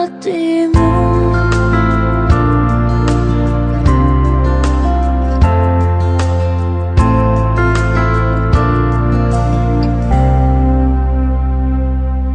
I'll